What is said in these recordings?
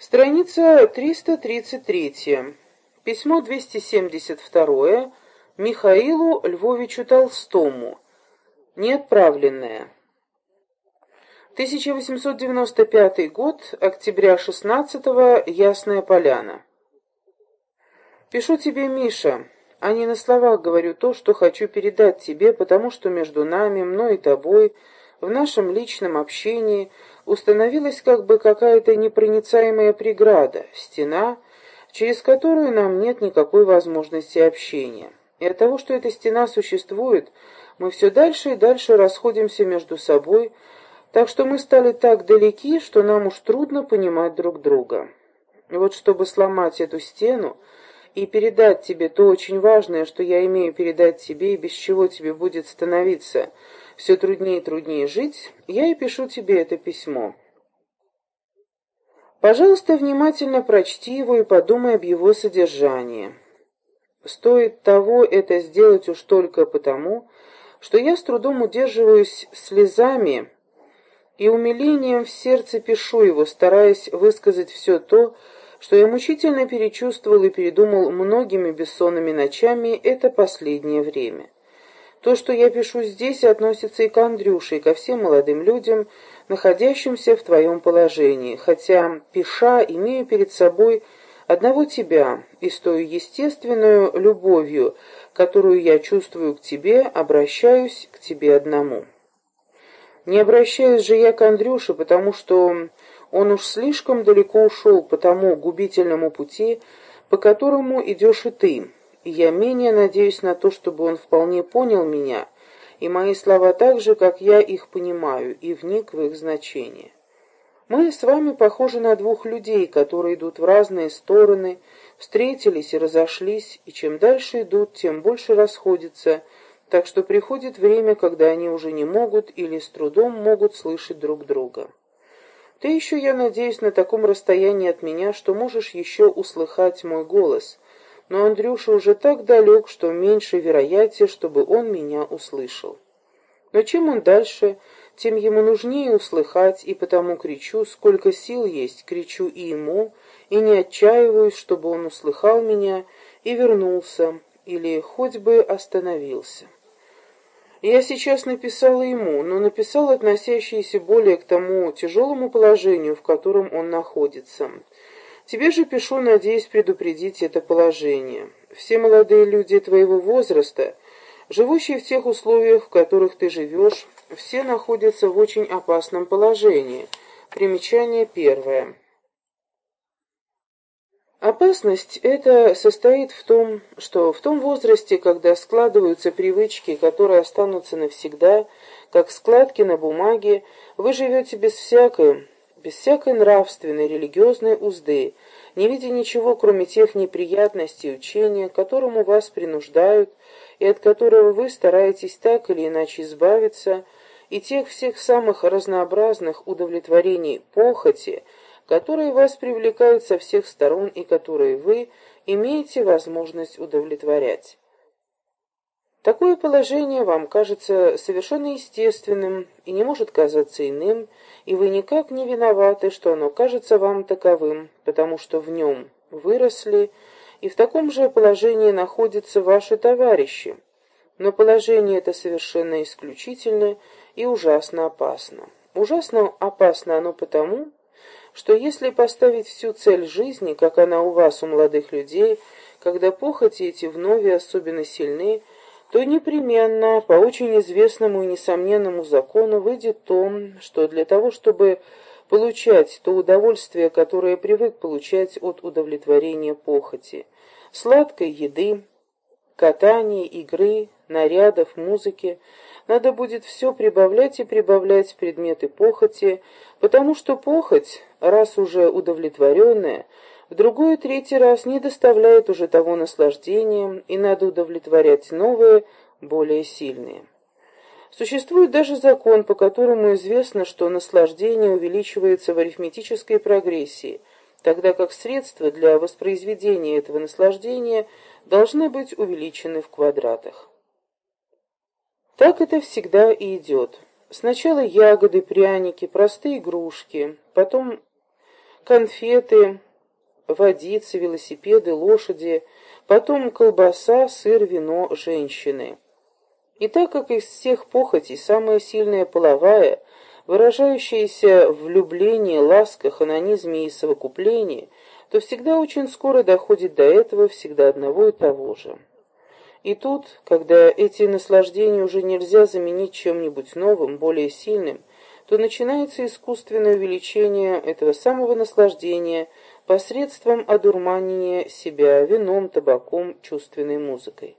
Страница 333. Письмо 272 Михаилу Львовичу Толстому. Неотправленное. 1895 год, октября 16 -го, Ясная Поляна. Пишу тебе, Миша, а не на словах говорю то, что хочу передать тебе, потому что между нами, мной и тобой, в нашем личном общении установилась как бы какая-то непроницаемая преграда, стена, через которую нам нет никакой возможности общения. И от того, что эта стена существует, мы все дальше и дальше расходимся между собой, так что мы стали так далеки, что нам уж трудно понимать друг друга. И вот чтобы сломать эту стену и передать тебе то очень важное, что я имею передать тебе, и без чего тебе будет становиться все труднее и труднее жить, я и пишу тебе это письмо. Пожалуйста, внимательно прочти его и подумай об его содержании. Стоит того это сделать уж только потому, что я с трудом удерживаюсь слезами и умилением в сердце пишу его, стараясь высказать все то, что я мучительно перечувствовал и передумал многими бессонными ночами это последнее время. То, что я пишу здесь, относится и к Андрюше, и ко всем молодым людям, находящимся в твоем положении, хотя, пиша, имею перед собой одного тебя, и с той естественную любовью, которую я чувствую к тебе, обращаюсь к тебе одному. Не обращаюсь же я к Андрюше, потому что он уж слишком далеко ушел по тому губительному пути, по которому идешь и ты, и я менее надеюсь на то, чтобы он вполне понял меня, и мои слова так же, как я их понимаю, и вник в их значение. Мы с вами похожи на двух людей, которые идут в разные стороны, встретились и разошлись, и чем дальше идут, тем больше расходятся, так что приходит время, когда они уже не могут или с трудом могут слышать друг друга. Ты еще, я надеюсь, на таком расстоянии от меня, что можешь еще услыхать мой голос, но Андрюша уже так далек, что меньше вероятнее, чтобы он меня услышал. Но чем он дальше, тем ему нужнее услыхать, и потому кричу, сколько сил есть, кричу и ему, и не отчаиваюсь, чтобы он услыхал меня и вернулся, или хоть бы остановился. Я сейчас написала ему, но написала относящиеся более к тому тяжелому положению, в котором он находится. Тебе же пишу, надеясь предупредить это положение. Все молодые люди твоего возраста, живущие в тех условиях, в которых ты живешь, все находятся в очень опасном положении. Примечание первое. Опасность эта состоит в том, что в том возрасте, когда складываются привычки, которые останутся навсегда, как складки на бумаге, вы живете без всякой без всякой нравственной, религиозной узды, не видя ничего, кроме тех неприятностей учения, к которому вас принуждают и от которого вы стараетесь так или иначе избавиться, и тех всех самых разнообразных удовлетворений похоти, которые вас привлекают со всех сторон и которые вы имеете возможность удовлетворять. Такое положение вам кажется совершенно естественным и не может казаться иным, и вы никак не виноваты, что оно кажется вам таковым, потому что в нем выросли, и в таком же положении находятся ваши товарищи. Но положение это совершенно исключительно и ужасно опасно. Ужасно опасно оно потому, что если поставить всю цель жизни, как она у вас, у молодых людей, когда похоти эти вновь особенно сильны, то непременно по очень известному и несомненному закону выйдет то, что для того, чтобы получать то удовольствие, которое привык получать от удовлетворения похоти, сладкой еды, катания, игры, нарядов, музыки, надо будет все прибавлять и прибавлять предметы похоти, потому что похоть, раз уже удовлетворенная, в другой и третий раз не доставляет уже того наслаждения, и надо удовлетворять новые, более сильные. Существует даже закон, по которому известно, что наслаждение увеличивается в арифметической прогрессии, тогда как средства для воспроизведения этого наслаждения должны быть увеличены в квадратах. Так это всегда и идет. Сначала ягоды, пряники, простые игрушки, потом конфеты, водицы, велосипеды, лошади, потом колбаса, сыр, вино, женщины. И так как из всех похотей самая сильная половая, выражающаяся в влюблении, ласках, анонизме и совокуплении, то всегда очень скоро доходит до этого всегда одного и того же. И тут, когда эти наслаждения уже нельзя заменить чем-нибудь новым, более сильным, то начинается искусственное увеличение этого самого наслаждения посредством одурманения себя вином, табаком, чувственной музыкой.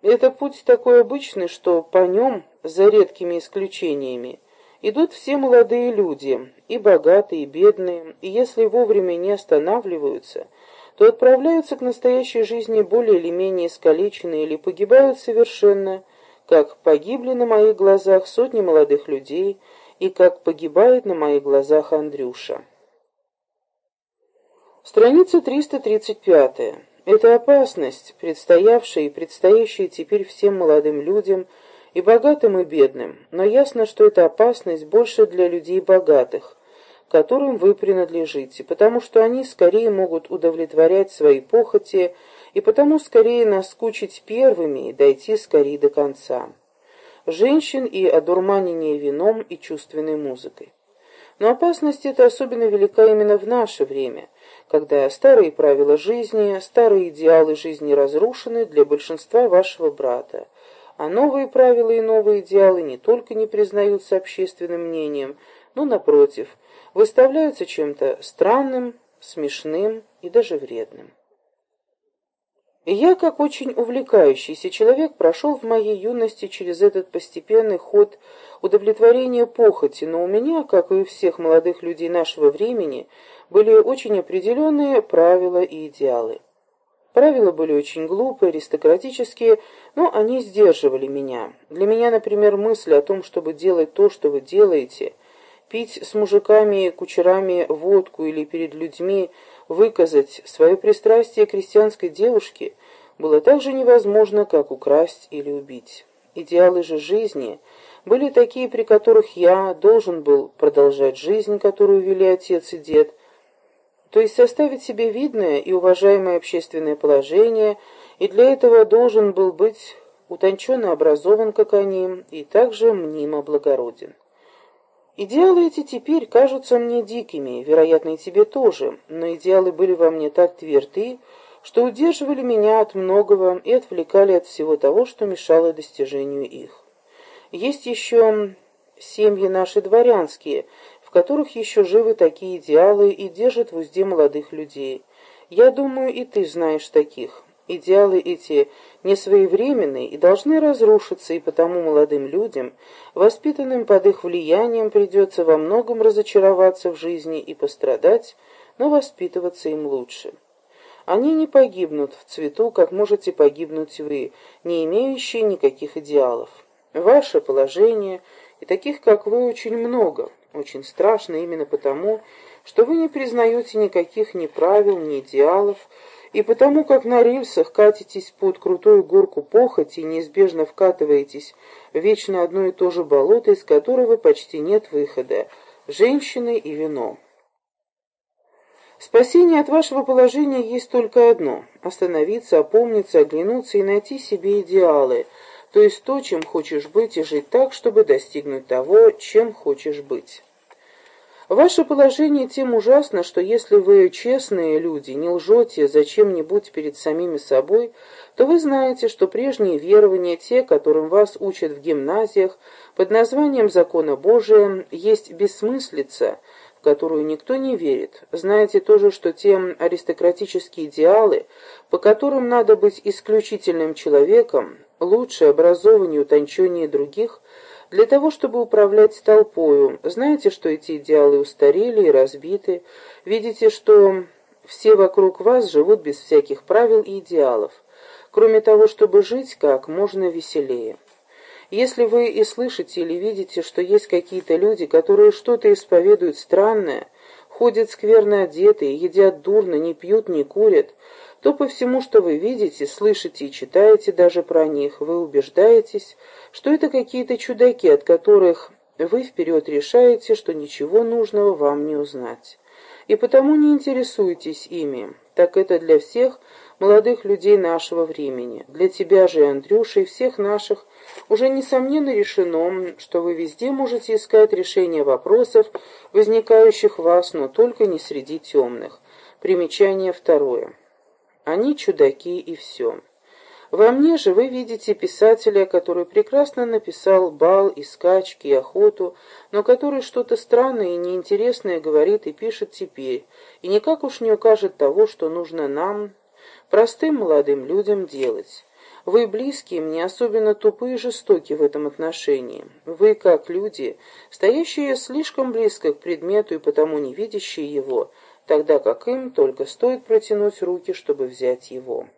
Это путь такой обычный, что по нем, за редкими исключениями, идут все молодые люди, и богатые, и бедные, и если вовремя не останавливаются, то отправляются к настоящей жизни более или менее искалеченные или погибают совершенно, как погибли на моих глазах сотни молодых людей и как погибает на моих глазах Андрюша. Страница 335. Это опасность, предстоявшая и предстоящая теперь всем молодым людям, и богатым, и бедным, но ясно, что эта опасность больше для людей богатых, которым вы принадлежите, потому что они скорее могут удовлетворять свои похоти и потому скорее наскучить первыми и дойти скорее до конца. Женщин и одурманение вином и чувственной музыкой. Но опасность эта особенно велика именно в наше время, когда старые правила жизни, старые идеалы жизни разрушены для большинства вашего брата, а новые правила и новые идеалы не только не признаются общественным мнением, но, напротив, выставляются чем-то странным, смешным и даже вредным. Я, как очень увлекающийся человек, прошел в моей юности через этот постепенный ход удовлетворения похоти, но у меня, как и у всех молодых людей нашего времени, были очень определенные правила и идеалы. Правила были очень глупые, аристократические, но они сдерживали меня. Для меня, например, мысль о том, чтобы делать то, что вы делаете, пить с мужиками кучерами водку или перед людьми выказать свое пристрастие крестьянской девушке было так же невозможно, как украсть или убить. Идеалы же жизни были такие, при которых я должен был продолжать жизнь, которую вели отец и дед, то есть составить себе видное и уважаемое общественное положение, и для этого должен был быть утонченно образован, как они, и также мнимо благороден. Идеалы эти теперь кажутся мне дикими, вероятно, и тебе тоже, но идеалы были во мне так тверды, что удерживали меня от многого и отвлекали от всего того, что мешало достижению их. Есть еще семьи наши дворянские, в которых еще живы такие идеалы и держат в узде молодых людей. Я думаю, и ты знаешь таких. Идеалы эти несвоевременны и должны разрушиться, и потому молодым людям, воспитанным под их влиянием, придется во многом разочароваться в жизни и пострадать, но воспитываться им лучше. Они не погибнут в цвету, как можете погибнуть вы, не имеющие никаких идеалов. Ваше положение, и таких, как вы, очень много, очень страшно именно потому, что вы не признаете никаких ни правил, ни идеалов, и потому как на рельсах катитесь под крутую горку похоти неизбежно вкатываетесь в вечно одно и то же болото, из которого почти нет выхода – женщины и вино. Спасение от вашего положения есть только одно – остановиться, опомниться, оглянуться и найти себе идеалы, то есть то, чем хочешь быть, и жить так, чтобы достигнуть того, чем хочешь быть. Ваше положение тем ужасно, что если вы честные люди, не лжете зачем-нибудь перед самими собой, то вы знаете, что прежние верования, те, которым вас учат в гимназиях, под названием «Закона Божия», есть бессмыслица, в которую никто не верит. Знаете тоже, что те аристократические идеалы, по которым надо быть исключительным человеком, лучше, образованнее, утонченнее других – для того, чтобы управлять толпою. Знаете, что эти идеалы устарели и разбиты. Видите, что все вокруг вас живут без всяких правил и идеалов. Кроме того, чтобы жить как можно веселее. Если вы и слышите или видите, что есть какие-то люди, которые что-то исповедуют странное, ходят скверно одетые, едят дурно, не пьют, не курят, то по всему, что вы видите, слышите и читаете даже про них, вы убеждаетесь, что это какие-то чудаки, от которых вы вперед решаете, что ничего нужного вам не узнать. и потому не интересуйтесь ими. Так это для всех молодых людей нашего времени. Для тебя же, Андрюша, и всех наших уже несомненно решено, что вы везде можете искать решение вопросов, возникающих в вас, но только не среди темных. Примечание второе. Они чудаки и все. Во мне же вы видите писателя, который прекрасно написал бал и скачки, и охоту, но который что-то странное и неинтересное говорит и пишет теперь, и никак уж не укажет того, что нужно нам, простым молодым людям, делать. Вы близкие мне, особенно тупые и жестокие в этом отношении. Вы, как люди, стоящие слишком близко к предмету и потому не видящие его, тогда как им только стоит протянуть руки, чтобы взять его.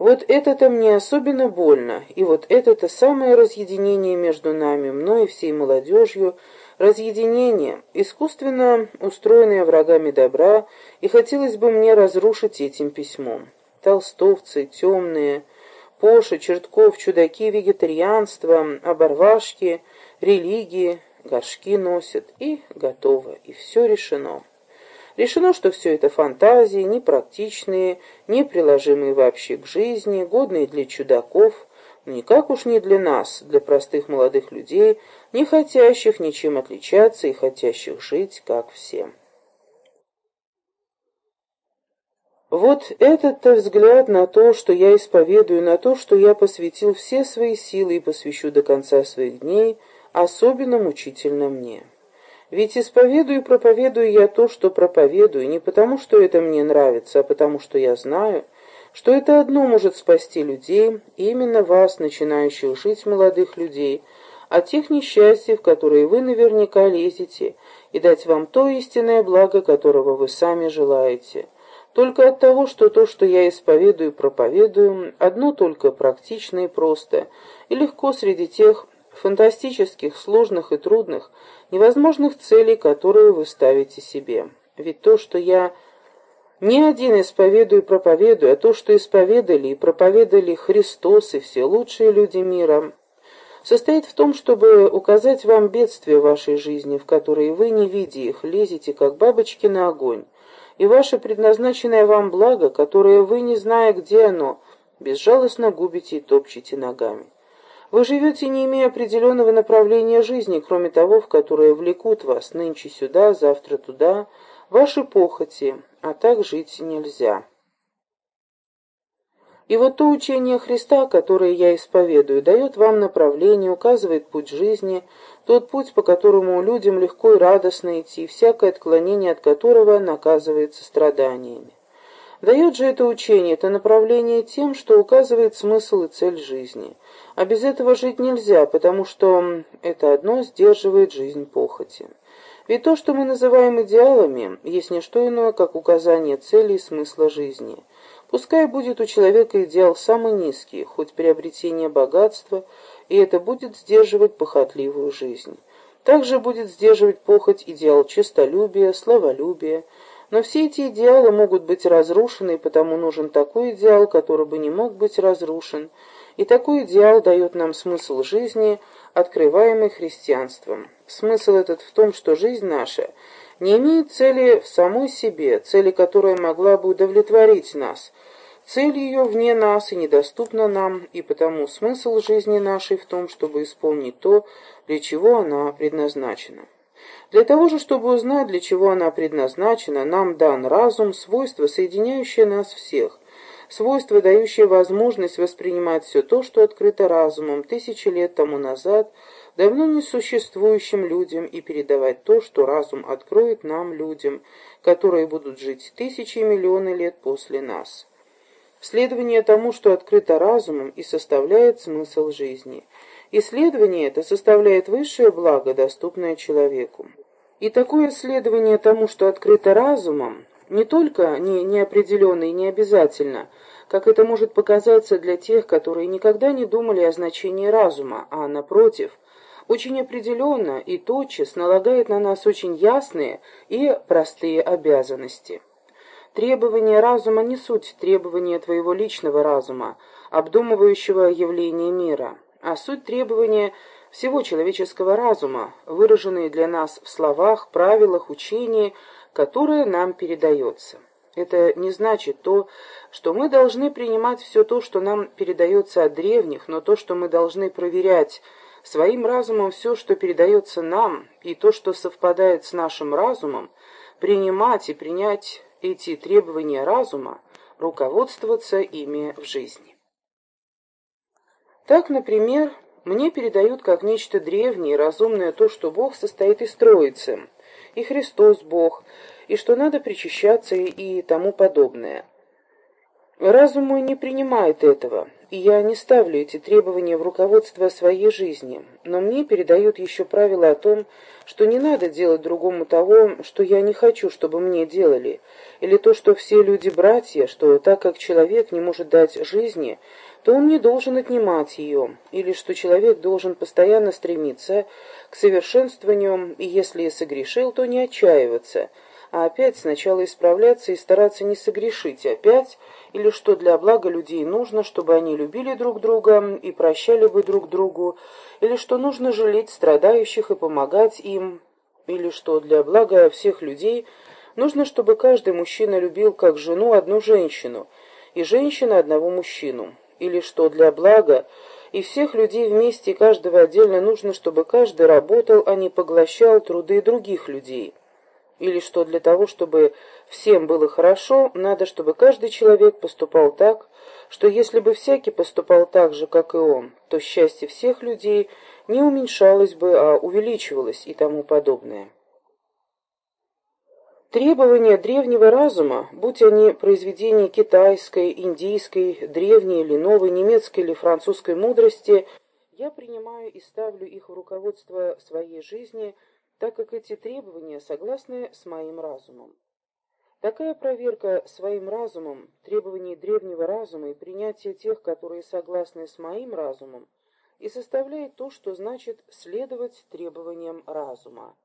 Вот это-то мне особенно больно, и вот это-то самое разъединение между нами, мной и всей молодежью, разъединение, искусственно устроенное врагами добра, и хотелось бы мне разрушить этим письмом. Толстовцы, темные, Поша, Чертков, чудаки вегетарианства, оборвашки, религии, горшки носят, и готово, и все решено. Решено, что все это фантазии, непрактичные, неприложимые вообще к жизни, годные для чудаков, никак уж не для нас, для простых молодых людей, не хотящих ничем отличаться и хотящих жить, как все. Вот этот-то взгляд на то, что я исповедую, на то, что я посвятил все свои силы и посвящу до конца своих дней, особенно мучительно мне. Ведь исповедую и проповедую я то, что проповедую, не потому, что это мне нравится, а потому, что я знаю, что это одно может спасти людей, именно вас, начинающих жить молодых людей, от тех несчастий, в которые вы наверняка лезете, и дать вам то истинное благо, которого вы сами желаете. Только от того, что то, что я исповедую и проповедую, одно только практично и просто, и легко среди тех фантастических, сложных и трудных, невозможных целей, которые вы ставите себе. Ведь то, что я не один исповедую и проповедую, а то, что исповедали и проповедали Христос и все лучшие люди мира, состоит в том, чтобы указать вам бедствия вашей жизни, в которые вы, не видя их, лезете, как бабочки на огонь, и ваше предназначенное вам благо, которое вы, не зная, где оно, безжалостно губите и топчете ногами. Вы живете, не имея определенного направления жизни, кроме того, в которое влекут вас нынче сюда, завтра туда, ваши похоти, а так жить нельзя. И вот то учение Христа, которое я исповедую, дает вам направление, указывает путь жизни, тот путь, по которому людям легко и радостно идти, всякое отклонение от которого наказывается страданиями. Дает же это учение, это направление тем, что указывает смысл и цель жизни. А без этого жить нельзя, потому что это одно сдерживает жизнь похоти. Ведь то, что мы называем идеалами, есть не что иное, как указание цели и смысла жизни. Пускай будет у человека идеал самый низкий, хоть приобретение богатства, и это будет сдерживать похотливую жизнь. Также будет сдерживать похоть идеал честолюбия, славолюбия, но все эти идеалы могут быть разрушены, и потому нужен такой идеал, который бы не мог быть разрушен. И такой идеал дает нам смысл жизни, открываемый христианством. Смысл этот в том, что жизнь наша не имеет цели в самой себе, цели, которая могла бы удовлетворить нас. Цель ее вне нас и недоступна нам, и потому смысл жизни нашей в том, чтобы исполнить то, для чего она предназначена. Для того же, чтобы узнать, для чего она предназначена, нам дан разум, свойство, соединяющее нас всех, свойство, дающее возможность воспринимать все то, что открыто разумом тысячи лет тому назад, давно несуществующим людям, и передавать то, что разум откроет нам, людям, которые будут жить тысячи и миллионы лет после нас. Следование тому, что открыто разумом, и составляет смысл жизни – Исследование это составляет высшее благо, доступное человеку. И такое исследование тому, что открыто разумом, не только не неопределенно и не обязательно, как это может показаться для тех, которые никогда не думали о значении разума, а, напротив, очень определенно и тотчас налагает на нас очень ясные и простые обязанности. Требования разума не суть требования твоего личного разума, обдумывающего явление мира а суть требования всего человеческого разума, выраженные для нас в словах, правилах, учении, которое нам передается. Это не значит то, что мы должны принимать все то, что нам передается от древних, но то, что мы должны проверять своим разумом все, что передается нам, и то, что совпадает с нашим разумом, принимать и принять эти требования разума, руководствоваться ими в жизни. Так, например, мне передают как нечто древнее и разумное то, что Бог состоит из Троицы, и Христос Бог, и что надо причащаться и тому подобное. Разум мой не принимает этого, и я не ставлю эти требования в руководство своей жизни, но мне передают еще правила о том, что не надо делать другому того, что я не хочу, чтобы мне делали, или то, что все люди братья, что так как человек не может дать жизни, то он не должен отнимать ее, или что человек должен постоянно стремиться к совершенствованию, и если согрешил, то не отчаиваться, а опять сначала исправляться и стараться не согрешить опять, или что для блага людей нужно, чтобы они любили друг друга и прощали бы друг другу, или что нужно жалеть страдающих и помогать им, или что для блага всех людей нужно, чтобы каждый мужчина любил как жену одну женщину, и женщина одного мужчину, или что для блага и всех людей вместе и каждого отдельно нужно, чтобы каждый работал, а не поглощал труды других людей или что для того, чтобы всем было хорошо, надо, чтобы каждый человек поступал так, что если бы всякий поступал так же, как и он, то счастье всех людей не уменьшалось бы, а увеличивалось и тому подобное. Требования древнего разума, будь они произведения китайской, индийской, древней или новой, немецкой или французской мудрости, я принимаю и ставлю их в руководство своей жизни – так как эти требования согласны с моим разумом. Такая проверка своим разумом, требований древнего разума и принятие тех, которые согласны с моим разумом, и составляет то, что значит следовать требованиям разума.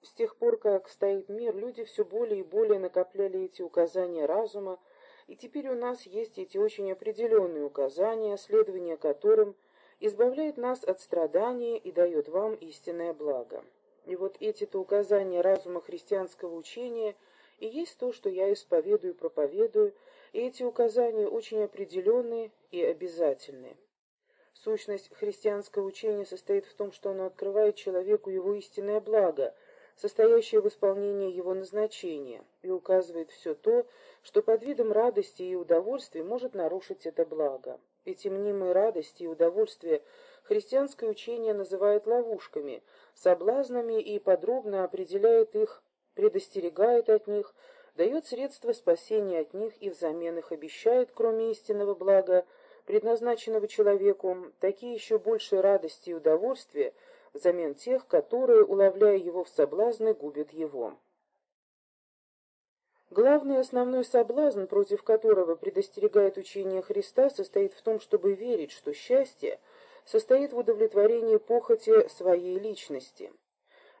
С тех пор, как стоит мир, люди все более и более накопляли эти указания разума, и теперь у нас есть эти очень определенные указания, следование которым избавляет нас от страдания и дает вам истинное благо. И вот эти-то указания разума христианского учения и есть то, что я исповедую и проповедую, и эти указания очень определенные и обязательные. Сущность христианского учения состоит в том, что оно открывает человеку его истинное благо, состоящее в исполнении его назначения, и указывает все то, что под видом радости и удовольствия может нарушить это благо. Эти мнимые радости и удовольствия христианское учение называет ловушками, соблазнами и подробно определяет их, предостерегает от них, дает средства спасения от них и взамен их обещает, кроме истинного блага, предназначенного человеку, такие еще большие радости и удовольствия взамен тех, которые, уловляя его в соблазны, губят его. Главный основной соблазн, против которого предостерегает учение Христа, состоит в том, чтобы верить, что счастье состоит в удовлетворении похоти своей личности.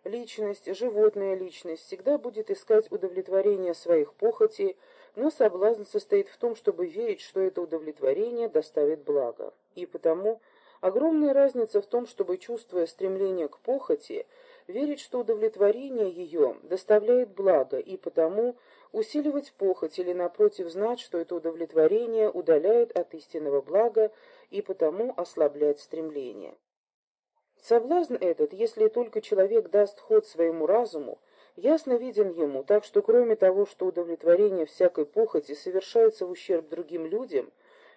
Личность, животная личность, всегда будет искать удовлетворение своих похотей, но соблазн состоит в том, чтобы верить, что это удовлетворение доставит благо. И потому огромная разница в том, чтобы, чувствуя стремление к похоти, верить, что удовлетворение ее доставляет благо, и потому усиливать похоть или, напротив, знать, что это удовлетворение удаляет от истинного блага и потому ослаблять стремление. Соблазн этот, если только человек даст ход своему разуму, ясно виден ему, так что кроме того, что удовлетворение всякой похоти совершается в ущерб другим людям,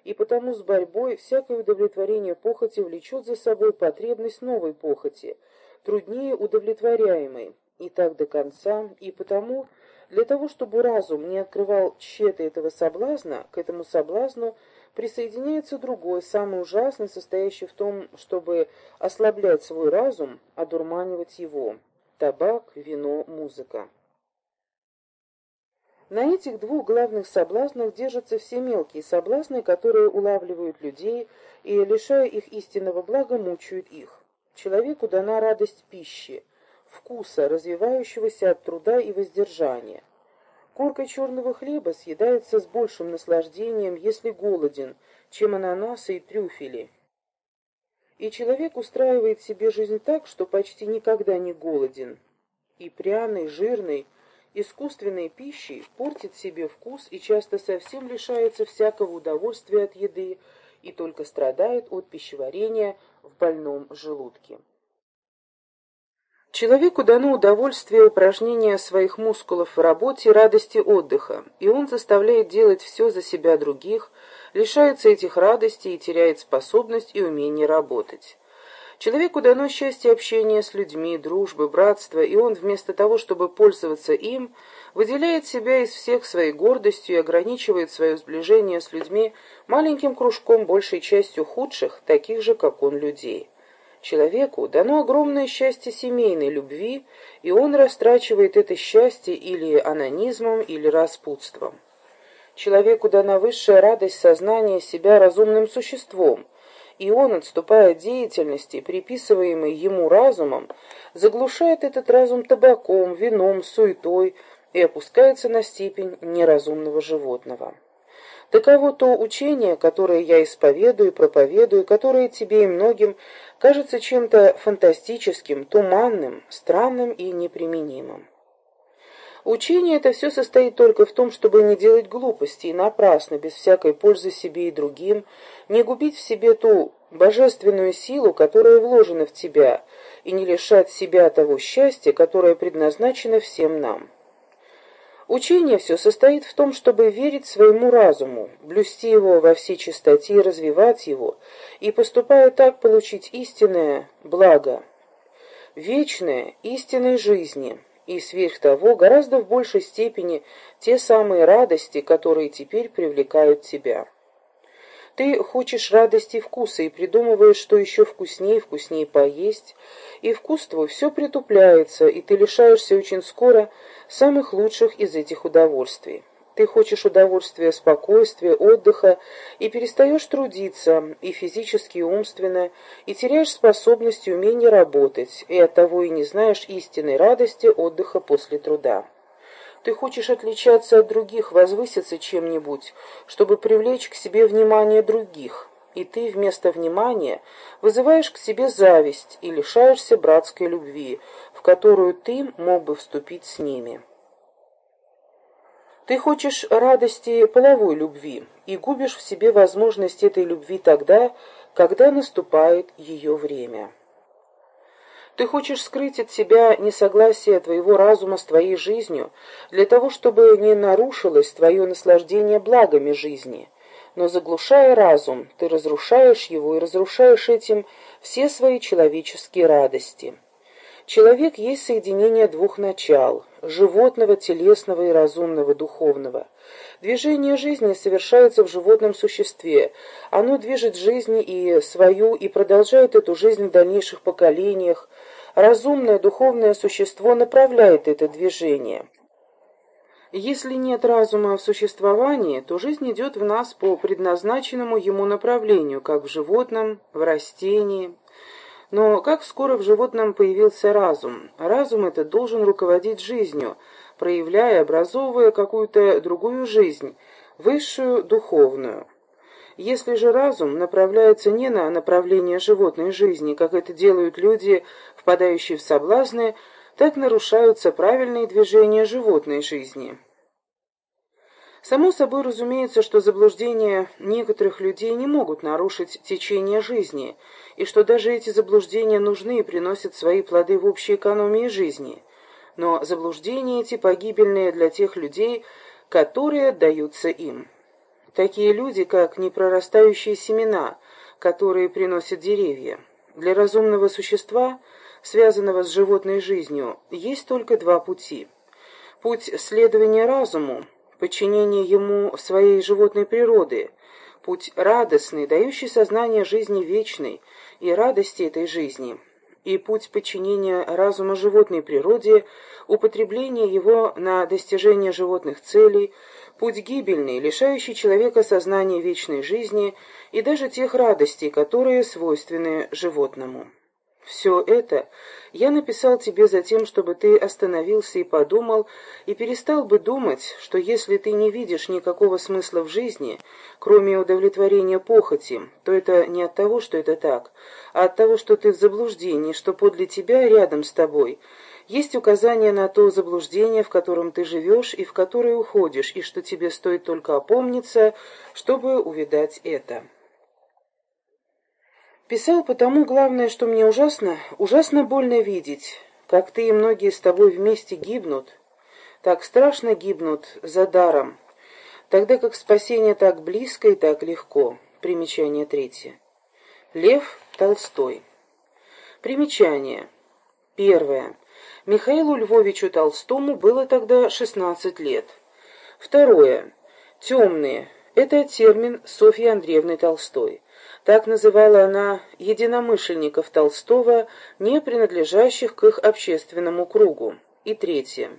и потому с борьбой всякое удовлетворение похоти влечет за собой потребность новой похоти, труднее удовлетворяемой, и так до конца, и потому для того, чтобы разум не открывал тщеты этого соблазна, к этому соблазну присоединяется другой, самый ужасный, состоящий в том, чтобы ослаблять свой разум, одурманивать его. Табак, вино, музыка. На этих двух главных соблазнах держатся все мелкие соблазны, которые улавливают людей и, лишая их истинного блага, мучают их. Человеку дана радость пищи, вкуса, развивающегося от труда и воздержания. Корка черного хлеба съедается с большим наслаждением, если голоден, чем ананасы и трюфели. И человек устраивает себе жизнь так, что почти никогда не голоден. И пряный, жирный, искусственной пищей портит себе вкус и часто совсем лишается всякого удовольствия от еды и только страдает от пищеварения в больном желудке. Человеку дано удовольствие упражнения своих мускулов в работе радости отдыха, и он заставляет делать все за себя других, лишается этих радостей и теряет способность и умение работать. Человеку дано счастье общения с людьми, дружбы, братства, и он вместо того, чтобы пользоваться им, выделяет себя из всех своей гордостью и ограничивает свое сближение с людьми маленьким кружком, большей частью худших, таких же, как он, людей. Человеку дано огромное счастье семейной любви, и он растрачивает это счастье или анонизмом, или распутством. Человеку дана высшая радость сознания себя разумным существом, и он, отступая от деятельности, приписываемой ему разумом, заглушает этот разум табаком, вином, суетой и опускается на степень неразумного животного. Таково то учение, которое я исповедую проповедую, которое тебе и многим кажется чем-то фантастическим, туманным, странным и неприменимым. Учение это все состоит только в том, чтобы не делать глупости и напрасно, без всякой пользы себе и другим, не губить в себе ту божественную силу, которая вложена в тебя, и не лишать себя того счастья, которое предназначено всем нам. Учение все состоит в том, чтобы верить своему разуму, блюсти его во всей чистоте и развивать его, и, поступая так, получить истинное благо, вечное истинной жизни – и сверх того гораздо в большей степени те самые радости, которые теперь привлекают тебя. Ты хочешь радости вкуса и придумываешь, что еще вкуснее вкуснее поесть, и вкус твой все притупляется, и ты лишаешься очень скоро самых лучших из этих удовольствий. Ты хочешь удовольствия, спокойствия, отдыха, и перестаешь трудиться, и физически, и умственно, и теряешь способность и умение работать, и оттого и не знаешь истинной радости отдыха после труда. Ты хочешь отличаться от других, возвыситься чем-нибудь, чтобы привлечь к себе внимание других, и ты вместо внимания вызываешь к себе зависть и лишаешься братской любви, в которую ты мог бы вступить с ними. Ты хочешь радости половой любви и губишь в себе возможность этой любви тогда, когда наступает ее время. Ты хочешь скрыть от себя несогласие твоего разума с твоей жизнью, для того, чтобы не нарушилось твое наслаждение благами жизни. Но заглушая разум, ты разрушаешь его и разрушаешь этим все свои человеческие радости. Человек есть соединение двух начал – животного, телесного и разумного, духовного. Движение жизни совершается в животном существе. Оно движет жизнь и свою, и продолжает эту жизнь в дальнейших поколениях. Разумное духовное существо направляет это движение. Если нет разума в существовании, то жизнь идет в нас по предназначенному ему направлению, как в животном, в растении, но как скоро в животном появился разум? Разум этот должен руководить жизнью, проявляя, образовывая какую-то другую жизнь, высшую, духовную. Если же разум направляется не на направление животной жизни, как это делают люди, впадающие в соблазны, так нарушаются правильные движения животной жизни. Само собой разумеется, что заблуждения некоторых людей не могут нарушить течение жизни, и что даже эти заблуждения нужны и приносят свои плоды в общей экономии жизни. Но заблуждения эти погибельные для тех людей, которые отдаются им. Такие люди, как непрорастающие семена, которые приносят деревья. Для разумного существа, связанного с животной жизнью, есть только два пути. Путь следования разуму – подчинение ему своей животной природы, путь радостный, дающий сознание жизни вечной и радости этой жизни, и путь подчинения разума животной природе, употребление его на достижение животных целей, путь гибельный, лишающий человека сознания вечной жизни и даже тех радостей, которые свойственны животному. Все это я написал тебе за тем, чтобы ты остановился и подумал, и перестал бы думать, что если ты не видишь никакого смысла в жизни, кроме удовлетворения похоти, то это не от того, что это так, а от того, что ты в заблуждении, что подле тебя, рядом с тобой, есть указание на то заблуждение, в котором ты живешь и в которое уходишь, и что тебе стоит только опомниться, чтобы увидать это. Писал потому, главное, что мне ужасно, ужасно больно видеть, как ты и многие с тобой вместе гибнут, так страшно гибнут за даром, тогда как спасение так близко и так легко. Примечание третье. Лев Толстой. Примечание. Первое. Михаилу Львовичу Толстому было тогда 16 лет. Второе. Темные. Это термин Софьи Андреевны Толстой. Так называла она единомышленников Толстого, не принадлежащих к их общественному кругу. И третье.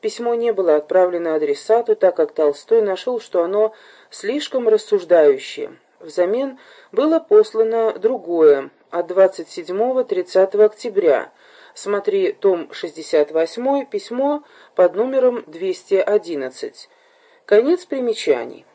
Письмо не было отправлено адресату, так как Толстой нашел, что оно слишком рассуждающее. Взамен было послано другое, от 27-30 октября. Смотри том 68, письмо под номером 211. Конец примечаний.